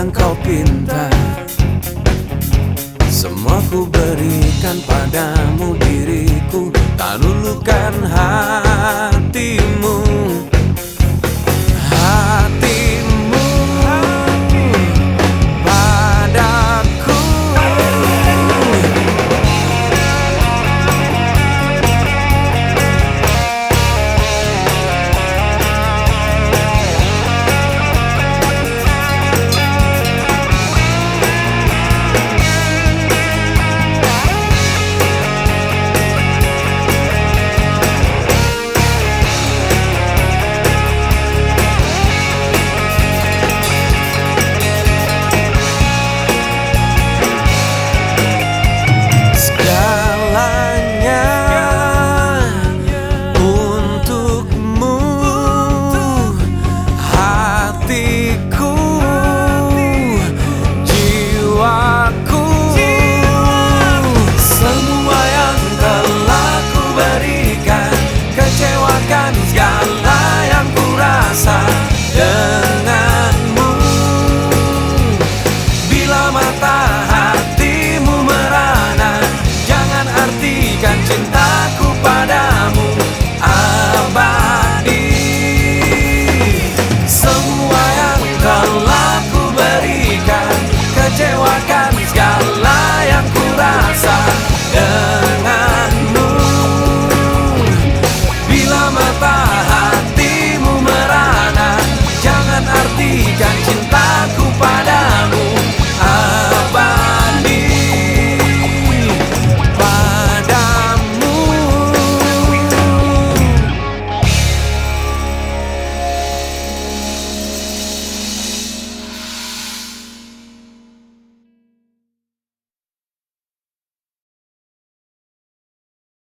yang kau pinta Semua ku berikan padamu diriku. Tak lulukan hatimu. Demikianlah yang kurasa.